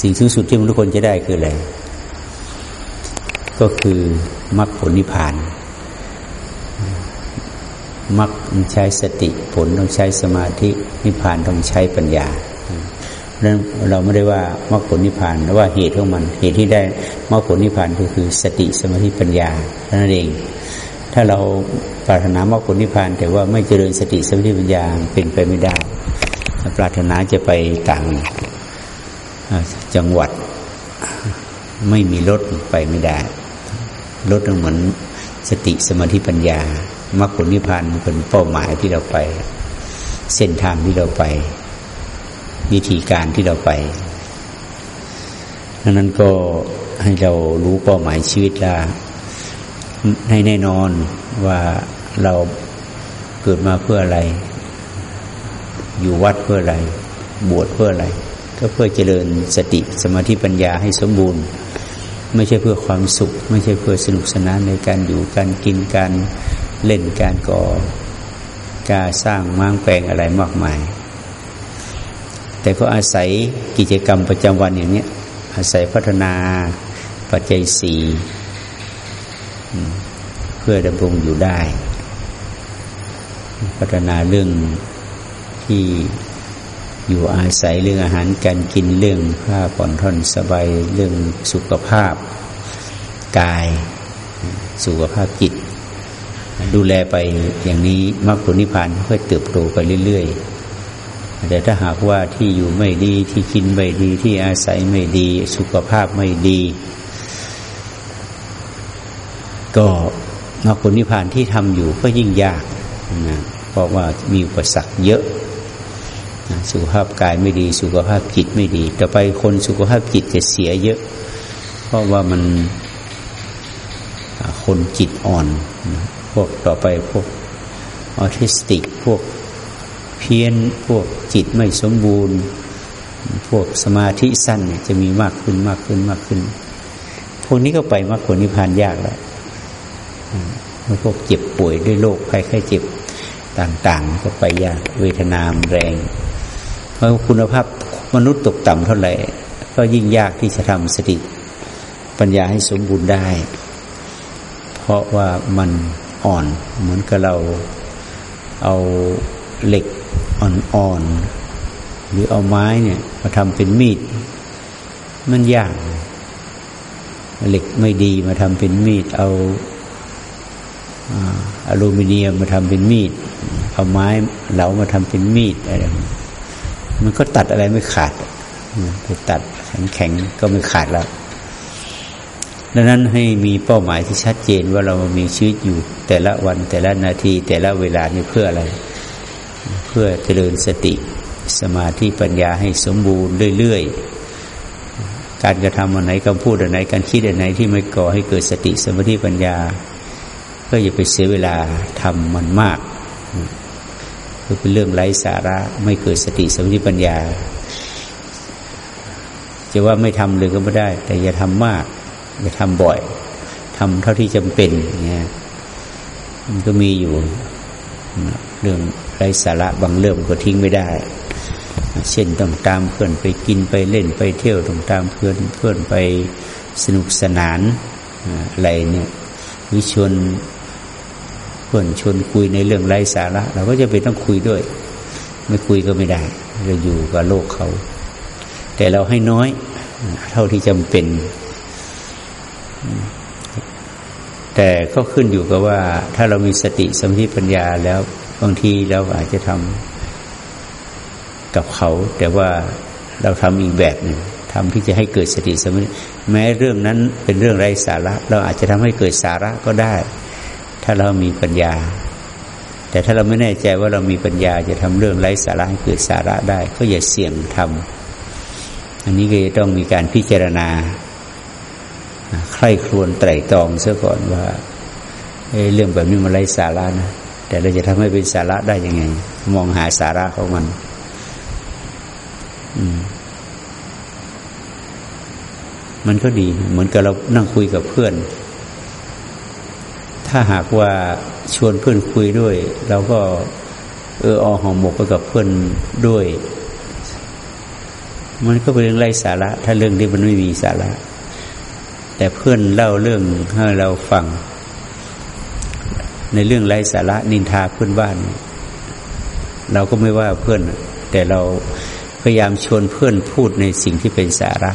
สิ่งสูงสุดที่มนุษย์คนจะได้คืออะไร ก็คือมรรคผลนิพพานมรรคต้องใช้สติผลต้องใช้สมาธินิพพานต้องใช้ปัญญานั้นเราไม่ได้ว่ามรรคผลนิพพานแต่ว่าเหตุของมัน เหตุที่ได้มรรคผลนิพพานก็คือสติสมาธิปัญญาเท่านั่นเอง ถ้าเราปรารถนามรรคผลนิพพาน แต่ว่าไม่เจริญสติสมาธิปัญญาเป็นไปไม่ได้ ปรารถนาจะไปต่าง จังหวัดไม่มีรถไปไม่ได้รถเหมือนสติสมาธิปัญญามรรคผลนิพพานเป็นเป้าหมายที่เราไป เส้นทางที่เราไป วิธีการที่เราไปดังนั้นก็ให้เรารู้เป้าหมายชีวิตละให้แน่นอนว่าเราเกิดมาเพื่ออะไร อยู่วัดเพื่ออะไร บวชเพื่ออะไร ก็เพื่อเจริญสติสมาธิปัญญาให้สมบูรณ์ ไม่ใช่เพื่อความสุข ไม่ใช่เพื่อสนุกสนานในการอยู่การกินการเล่นการก่อการสร้างม้างแปลงอะไรมากมาย แต่ก็อาศัยกิจกรรมประจำวันอย่างนี้อาศัยพัฒนาปัจจัยสี่เพื่อดำรงอยู่ได้ พัฒนาเรื่องที่ อยู่อาศัยเรื่องอาหารการกินเรื่องผ้าผ่อนท่อนสบายเรื่องสุขภาพกาย สุขภาพจิต ดูแลไปอย่างนี้มรรคผลนิพพานค่อยเติบโตไปเรื่อยๆแต่ถ้าหากว่าที่อยู่ไม่ดีที่กินไม่ดีที่อาศัยไม่ดี สุขภาพไม่ดี ก็มรรคผลนิพพานที่ทำอยู่ก็ยิ่งยากนะเพราะว่ามีอุปสรรคเยอะ สุขภาพกายไม่ดี สุขภาพจิตไม่ดีแต่ไปคนสุขภาพจิตจะเสียเยอะ เพราะว่ามันคนจิตอ่อน พวกต่อไปพวกออทิสติก พวกเพี้ยน พวกจิตไม่สมบูรณ์ พวกสมาธิสั้นจะมีมากขึ้นมากขึ้นมากขึ้น พวกนี้ก็ไปมากผลนิพพานยากแล้วพวกเจ็บป่วยด้วยโรคภัยไข้เจ็บต่าง ๆ ก็ไปยากเวทนามแรง เพราะคุณภาพมนุษย์ตกต่ำเท่าไหร่ ก็ยิ่งยากที่จะทำสติปัญญาให้สมบูรณ์ได้ เพราะว่ามันอ่อนเหมือนกับเราเอาเหล็กอ่อนๆหรือเอาไม้เนี่ยมาทำเป็นมีด มันยากเหล็กไม่ดีมาทำเป็นมีด เอาอลูมิเนียมมาทำเป็นมีด เอาไม้เหลามาทำเป็นมีดอะไร มันก็ตัดอะไรไม่ขาดไปตัดแข็งก็ไม่ขาดแล้วดังนั้นให้มีเป้าหมายที่ชัดเจนว่าเรามีชีวิตอยู่ แต่ละวันแต่ละนาที แต่ละเวลานี่เพื่ออะไร เพื่อเจริญสติสมาธิปัญญาให้สมบูรณ์เรื่อยๆ การกระทำอันไหนคำพูดอันไหนการคิดอันไหนที่ไม่ก่อให้เกิดสติสมาธิปัญญา ก็อย่าไปเสียเวลาทำมันมาก ก็เป็นเรื่องไร้สาระ ไม่เกิดสติสมาธิปัญญา จะว่าไม่ทำเลยก็ไม่ได้ แต่อย่าทำมาก อย่าทำบ่อยทำเท่าที่จำเป็นเนี่ยมันก็มีอยู่ เรื่องไร้สาระบางเรื่องก็ทิ้งไม่ได้ เช่นต้องตามเพื่อนไปกินไปเล่นไปเที่ยวต้องตามเพื่อนเพื่อนไปสนุกสนานอะไรเนี่ยวิชวน เพื่อนชวนคุยในเรื่องไร้สาระ เราก็จะไปต้องคุยด้วย ไม่คุยก็ไม่ได้เราอยู่กับโลกเขา แต่เราให้น้อย เท่าที่จำเป็น แต่ก็ขึ้นอยู่กับว่า ถ้าเรามีสติสมธิปัญญาแล้วบางทีเราอาจจะทำกับเขา แต่ว่าเราทำอีกแบบหนึ่งทำที่จะให้เกิดสติสมธิแม้เรื่องนั้นเป็นเรื่องไร้สาระ เราอาจจะทำให้เกิดสาระก็ได้ ถ้าเรามีปัญญา แต่ถ้าเราไม่แน่ใจว่าเรามีปัญญาจะทำเรื่องไร้สาระให้เกิดสาระได้ ก็อย่าเสี่ยงทำอันนี้ก็จะต้องมีการพิจารณาใคร่ครวญไตรตรองเสียก่อนว่าเรื่องแบบนี้มันไร้สาระนะแต่เราจะทำให้เป็นสาระได้ยังไง มองหาสาระของมัน อืมมันก็ดี เหมือนกับเรานั่งคุยกับเพื่อน ถ้าหากว่าชวนเพื่อนคุยด้วยเราก็เอออหอมหมกไปกับเพื่อนด้วย มันก็เป็นเรื่องไร้สาระ ถ้าเรื่องที่มันไม่มีสาระ แต่เพื่อนเล่าเรื่องให้เราฟัง ในเรื่องไร้สาระนินทาเพื่อนบ้าน เราก็ไม่ว่าเพื่อน แต่เราพยายามชวนเพื่อนพูดในสิ่งที่เป็นสาระ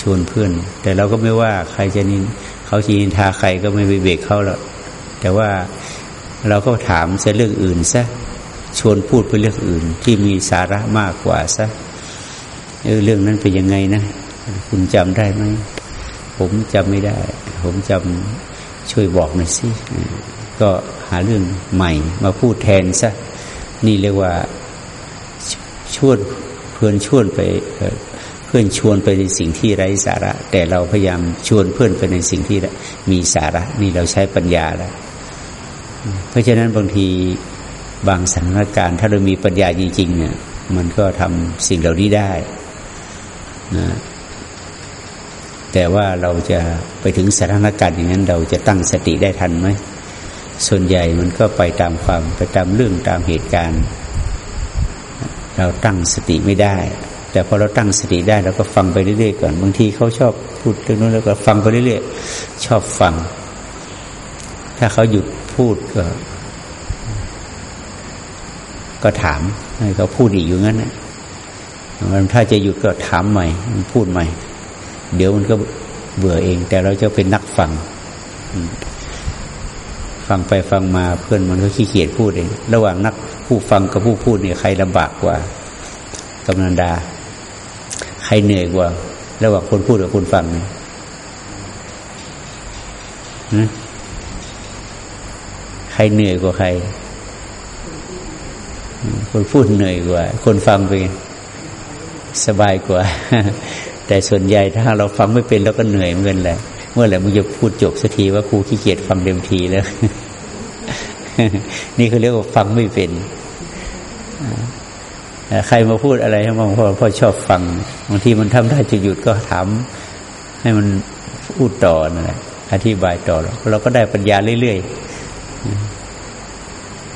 ชวนเพื่อน แต่เราก็ไม่ว่าใครจะนิน เขาจะนินทาใครก็ไม่ไปเบรกเขาหรอกแต่ว่าเราก็ถามจะเรื่องอื่นซะชวนพูดไปเรื่องอื่น ที่มีสาระมากกว่าซะเออเรื่องนั้นเป็นยังไงนะ คุณจำได้ไหมผมจำไม่ได้ ผมจำช่วยบอกหน่อยสิก็หาเรื่องใหม่มาพูดแทนซะนี่เรียกว่าชวนเพื่อนชวนไป เพื่อนชวนไปในสิ่งที่ไร้สาระ แต่เราพยายามชวนเพื่อนไปในสิ่งที่มีสาระ นี่เราใช้ปัญญาแล้ว เพราะฉะนั้นบางทีบางสถานการณ์ ถ้าเรามีปัญญาจริงๆเนี่ย มันก็ทำสิ่งเหล่านี้ได้นะแต่ว่าเราจะไปถึงสถานการณ์อย่างนั้น เราจะตั้งสติได้ทันไหมส่วนใหญ่มันก็ไปตามความไปตามเรื่องตามเหตุการณ์ เราตั้งสติไม่ได้ แต่พอเราตั้งสติได้เราก็ฟังไปเรื่อยๆก่อนบางทีเขาชอบพูดเรื่องนู้นแล้วก็ฟังไปเรื่อยๆชอบฟัง ถ้าเขาหยุดพูดก็ ก็ถามให้เขาพูดอีกอยู่งั้นนะมันถ้าจะหยุดก็ถามใหม่มพูดใหม่ เดี๋ยวมันก็เบื่อเอง แต่เราจะเป็นนักฟังฟังไปฟังมาเพื่อนมันก็ขี้เกียจพูดเอง ระหว่างนักผู้ฟังกับผู้พูดเนี่ยใครลำบากกว่ากำนันดา ใครเหนื่อยกว่า ระหว่างคนพูดกับคนฟังนี่ยใครเหนื่อยกว่าใคร คนพูดเหนื่อยกว่า คนฟังไปสบายกว่า แต่ส่วนใหญ่ถ้าเราฟังไม่เป็นเราก็เหนื่อยเหมือนกันแหละ เมื่อไหร่มึงจะพูดจบสักทีว่าครูขี้เกียจฟังเต็มทีแล้ว นี่คือเรียกว่าฟังไม่เป็น ใครมาพูดอะไรให้มองพ่อพ่อชอบฟังบางทีมันทำได้จะหยุดก็ถามให้มันพูดต่อนั่นแหละอธิบายต่อเราก็ได้ปัญญาเรื่อยๆ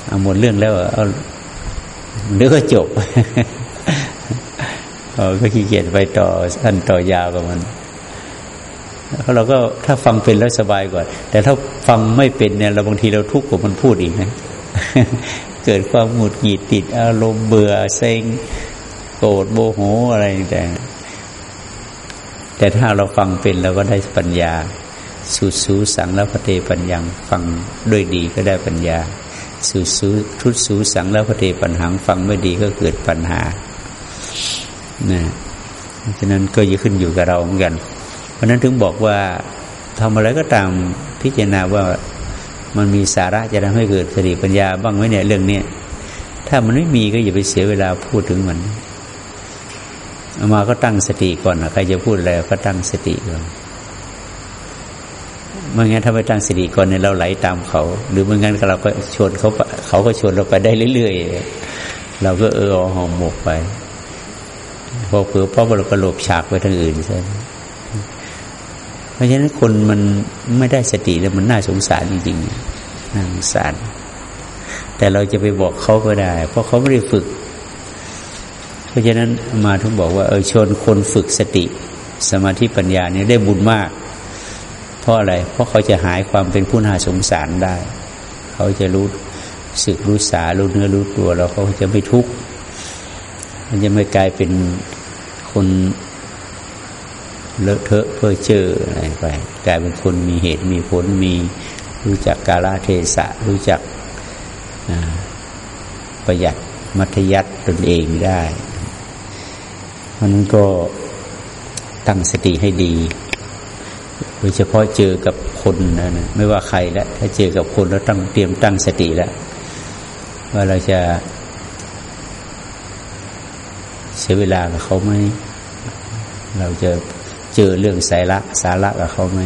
เอาหมดเรื่องแล้วเอาเดี๋ยวก็จบก็ขี้เกียจไปต่อสั้นต่อยาวกับมันเราก็ถ้าฟังเป็นแล้วสบายกว่า แต่ถ้าฟังไม่เป็นเนี่ยเราบางทีเราทุกข์กว่ามันพูดอีกนะ เกิดความหงุดหงิดติดอารมณ์เบื่อเซ็งโกรธโมโหอะไรแต่แต่ถ้าเราฟังเป็นเราก็ได้ปัญญา สุสูสังแล้วพเทปัญญาฟังด้วยดีก็ได้ปัญญา สุสูทุสูสังแล้วพเทปัญหาฟังไม่ดีก็เกิดปัญหานะฉะนั้นก็ยึดขึ้นอยู่กับเราเหมือนกัน เพราะนั้นถึงบอกว่าทำอะไรก็ตามพิจารณาว่า มันมีสาระจะทำให้เกิดสติปัญญาบ้างไหมเนี่ยเรื่องเนี้ยถ้ามันไม่มีก็อย่าไปเสียเวลาพูดถึงมันเอามาก็ตั้งสติก่อนนะใครจะพูดอะไรก็ตั้งสติก่อนไม่งั้นถ้าไปตั้งสติก่อนเนี่ยเราไหลตามเขา หรือไม่งั้นเราก็ชวนเขาเขาก็ชวนเราไปได้เรื่อยๆเราก็เออหอมหมกไปพอเผื่อพราะเราก็หลบฉากไปทางอื่นใช่ไหม ราะฉะนั้นคนมันไม่ได้สติแล้วมันน่าสงสารจริงๆน่าสงสาร แต่เราจะไปบอกเขาก็ได้ เพราะเขาไม่ได้ฝึก เพราะฉะนั้นมาทุกบอกว่า เออชวนคนฝึกสติ สมาธิปัญญาเนี่ยได้บุญมาก เพราะอะไร เพราะเขาจะหายความเป็นผู้น่าสงสารได้ เขาจะรู้สึกรู้สารู้เนื้อรู้ตัวแล้วเขาจะไม่ทุกข์มันจะไม่กลายเป็นคน เลอะเทอะเพื่อเจออะไรไปกลายเป็นคนมีเหตุมีผลมีรู้จักกาลเทศะ รู้จักประหยัดมัธยัติตนเองได้มันก็ตั้งสติให้ดี โดยเฉพาะเจอกับคนนะนะไม่ว่าใครแล้วถ้าเจอกับคนแล้วต้องเตรียมตั้งสติแล้วว่าเราจะเสียเวลากับเขาไหม เราจะ จอเรื่องสายละสาระกับเขาไหม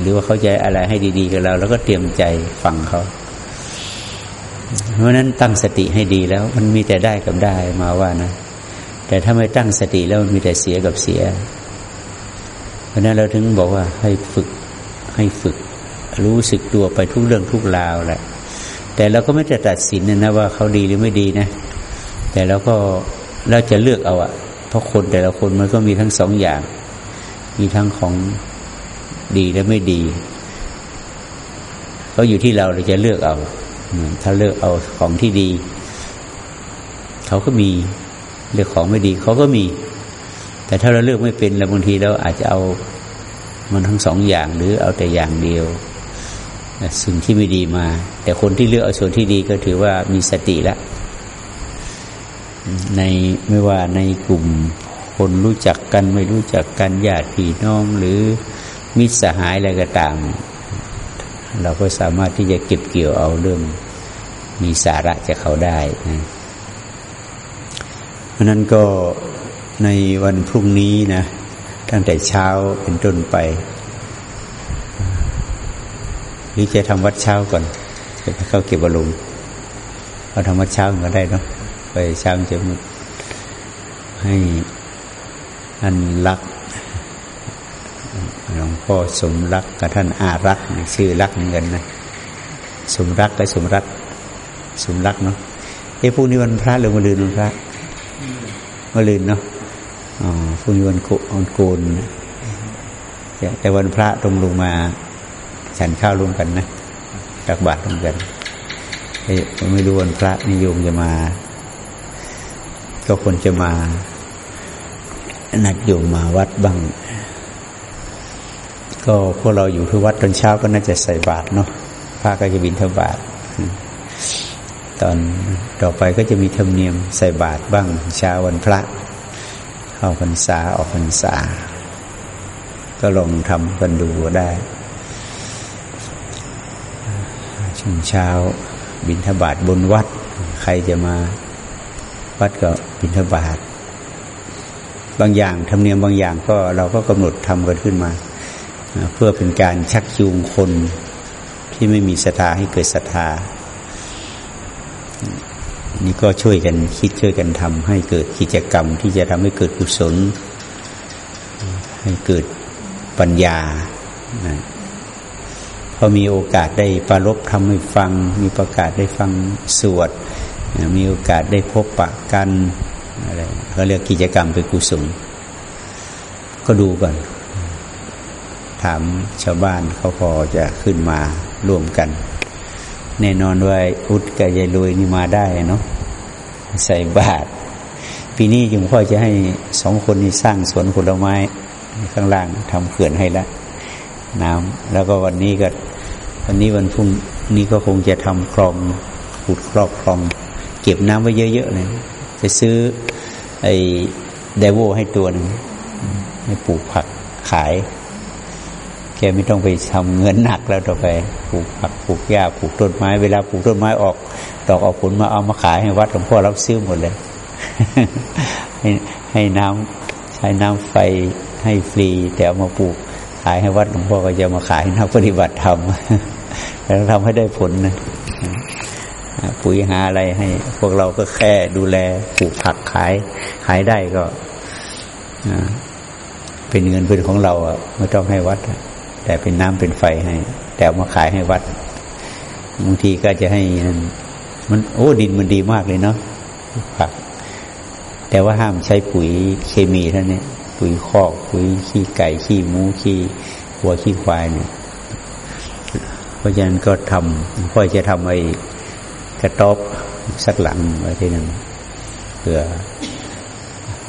หรือว่าเขาใจอะไรให้ดีๆกับเรา แล้วก็เตรียมใจฟังเขา เพราะนั้นตั้งสติให้ดีแล้ว มันมีแต่ได้กับได้มาว่านะแต่ถ้าไม่ตั้งสติแล้วมันมีแต่เสียกับเสีย เพราะนั้นเราถึงบอกว่าให้ฝึกให้ฝึก รู้สึกตัวไปทุกเรื่องทุกราวแหละ แต่เราก็ไม่จะตัดสินนะว่าเขาดีหรือไม่ดีนะ แต่เราก็เราจะเลือกเอาอะเพราะคนแต่ละคนมันก็มีทั้งสองอย่าง มีทั้งของดีและไม่ดี ก็อยู่ที่เราเราจะเลือกเอา ถ้าเลือกเอาของที่ดี เขาก็มีเลือกของไม่ดี เขาก็มี แต่ถ้าเราเลือกไม่เป็นแล้วบางทีเราอาจจะเอามันทั้งสองอย่างหรือเอาแต่อย่างเดียวสิ่งที่ไม่ดีมา แต่คนที่เลือกเอาส่วนที่ดีก็ถือว่ามีสติแล้วในไม่ว่าในกลุ่ม คนรู้จักกันไม่รู้จักกันญาติพี่น้องหรือมิตรสหายอะไรก็ตาม เราก็สามารถที่จะเก็บเกี่ยวเอาเรื่องมีสาระจากเขาได้นะเพราะนั้นก็ในวันพรุ่งนี้นะตั้งแต่เช้าเป็นต้นไปหรือจะทำวัดเช้าก่อนจะไปเข้าเก็บอารมณ์เอาทำวัดเช้าก็ได้เนาะไปเช้าจะให้ อันรักหลวงพ่อสมรักกับท่านอารักชื่อรักเหมือนกันนะสมรักกับสมรักสมรักเนาะเอ้พวกนี้วันพระหรือวันลืนวันพระวันลืนเนาะอ๋อพวกนี้วันโกนโกนแต่วันพระตรงลงมาฉันข้าวร่วมกันนะตักบาตรร่วมกันไม่รู้วันพระนิยมจะมา ก็ควรจะมา นัดโยมมาวัดบ้าง ก็พวกเราอยู่ที่วัดตอนเช้าก็น่าจะใส่บาตรเนาะพระก็จะบินทบาทตอนต่อไปก็จะมีธรรมเนียมใส่บาตรบ้าง เช้าวันพระ เข้าพรรษาออกพรรษา ก็ลองทำกันดูได้ ช่วงเช้าบินทบาทบนวัด ใครจะมาวัดก็บินทบาท บางอย่างธรรมเนียมบางอย่างก็เราก็กำหนดทำกันขึ้นมา เพื่อเป็นการชักจูงคนที่ไม่มีศรัทธาให้เกิดศรัทธา นี่ก็ช่วยกันคิดช่วยกันทำให้เกิดกิจกรรม ที่จะทำให้เกิดกุศล ให้เกิดปัญญาพอมีโอกาสได้ประลบทำให้ฟัง มีประกาศได้ฟังสวด มีโอกาสได้พบปะกัน อะไรเขาเรียกกิจกรรมเป็นกุศลก็ดูก่อน ถามชาวบ้านเขาพอจะขึ้นมาร่วมกัน แน่นอนว่าอุดกับยายรวยนี่มาได้เนาะใส่บาตรปีนี้จุงพ่อจะให้สองคนนี้สร้างสวนผลไม้ข้างล่างทำเขื่อนให้ละน้ำแล้วก็วันนี้ก็วันนี้วันพรุ่งนี้ก็คงจะทำคลองขุดครอบคลอง เก็บน้ำไว้เยอะๆเลยจะซื้อ ไอ้เดวโวให้ตัวหนึ่งให้ปลูกผักขาย แกไม่ต้องไปทำเงินหนักแล้วต่อไปปลูกผักปลูกหญ้าปลูกต้นไม้เวลาปลูกต้นไม้ออกดอกออกผลมาเอามาขายให้วัดหลวงพ่อรับซื้อหมดเลย ให้ให้น้ำใช้น้ำไฟให้ฟรี แต่เอามาปลูกขายให้วัดหลวงพ่อก็จะมาขายนักปฏิบัติธรรมแต่ทำให้ได้ผลนะปุ๋ยหาอะไรให้ พวกเราก็แค่ดูแลปลูกผัก ขาย ขายได้ก็เป็นเงินเป็นของเราอะไม่ต้องให้วัด แต่เป็นน้ำเป็นไฟให้ แต่มาขายให้วัดบางทีก็จะให้มันโอ้ดินมันดีมากเลยเนาะผักแต่ว่าห้ามใช้ปุ๋ยเคมีท่านนี้ปุ๋ยคอกปุ๋ยขี้ไก่ขี้หมูขี้วัวขี้ควายเนี่ยเพราะฉะนั้นก็ทำพ่อจะทำไอ้กระต๊อบสักหลังไว้ที่นั่น เผื่อ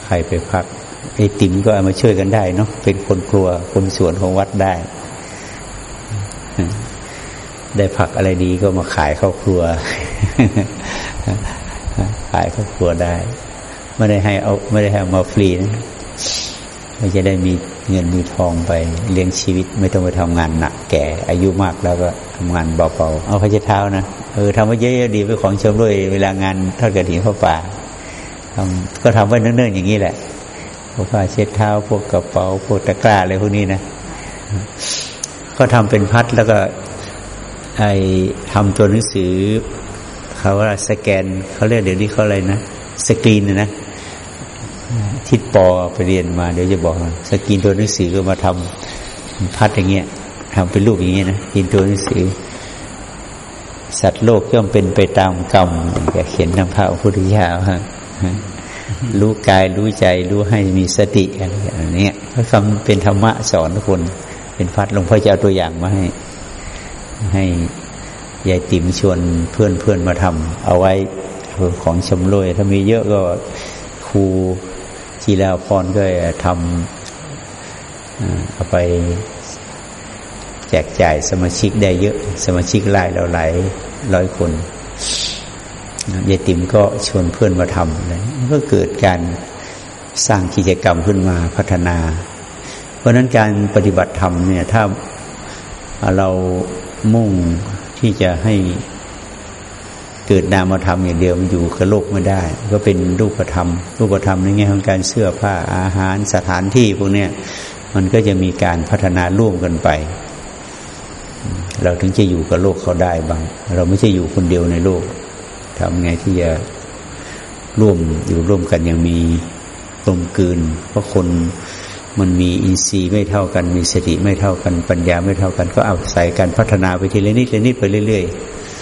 ใครไปพักไอติมก็เอามาช่วยกันได้เนาะเป็นคนครัวคนสวนของวัดได้ ได้ผักอะไรดีก็มาขายเข้าครัว ขายเข้าครัวได้ ไม่ได้ให้เอาไม่ได้ให้มาฟรีนะไม่จะได้มีเงินมีทองไปเลี้ยงชีวิต ไม่ต้องไปทำงานหนักแก่ อายุมากแล้วก็ทำงานเบาๆเอาพระเท้านะเออทำไว้เยอะๆดีไปของชมด้วยเวลางานทอดกระถิ่นพระป่า ทำก็ทำไว้เนิ่นๆอย่างนี้แหละพวกผ้าเช็ดเท้าพวกกระเป๋าพวกตะกร้าอะไรพวกนี้นะก็ทำเป็นพัดแล้วก็ไอทำตัวหนังสือเขาว่าสแกนเขาเรียกเดี๋ยวนี้เขาอะไรนะสกรีนนะทิดปอไปเรียนมาเดี๋ยวจะบอก สกรีนตัวหนังสือก็มาทำพัดอย่างเงี้ยทำเป็นรูปอย่างเงี้ยนะกินตัวหนังสือ สัตว์โลกย่อมเป็นไปตามกรรมแกเขียนนำพระพุทธเจ้าฮะ รู้กายรู้ใจรู้ให้มีสติอะไรอย่างนี้พระคำเป็นธรรมะสอนทุกคน เป็นพัดหลวงพ่อจะเอาตัวอย่างมาให้ ให้ยายติ๋มชวนเพื่อนเพื่อนมาทำเอาไว้ของชมรวยถ้ามีเยอะก็ครูจีราพรก็ทำเอาไปแจกจ่ายสมาชิกได้เยอะ สมาชิกรายเราหลายร้อยคน ยายติ๋มก็ชวนเพื่อนมาทำเลยก็เกิดการสร้างกิจกรรมขึ้นมาพัฒนา เพราะนั้นการปฏิบัติธรรมเนี่ยถ้าเรามุ่งที่จะให้เกิดนามธรรมอย่างเดียวมันอยู่กับโลกไม่ได้ ก็เป็นรูปธรรม รูปธรรมในแง่ของการเสื้อผ้าอาหารสถานที่พวกเนี้ยมันก็จะมีการพัฒนาร่วมกันไป เราถึงจะอยู่กับโลกเขาได้บ้าง เราไม่ใช่อยู่คนเดียวในโลก ทำไงที่จะร่วมอยู่ร่วมกันอย่างมีตรงกืน เพราะคนมันมีอินทรีย์ไม่เท่ากัน มีสติไม่เท่ากัน ปัญญาไม่เท่ากัน ก็เอาใส่การพัฒนาไปทีละนิดละนิดไปเรื่อยๆ